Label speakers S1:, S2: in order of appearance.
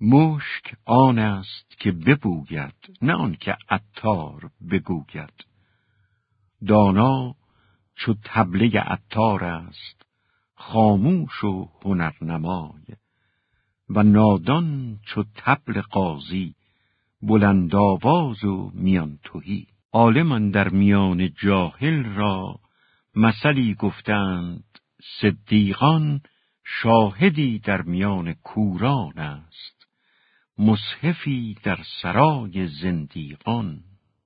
S1: مشک آن است که ببوید نه آن که عطار بگوید. دانا چو تبله عطار است خاموش و هنرنمای. و نادان چو تبل قاضی بلند آواز و میان توهی عالمان در میان جاهل را مثلی گفتند صدیقان شاهدی در میان کوران است. مصحفی در سرای زندیقان.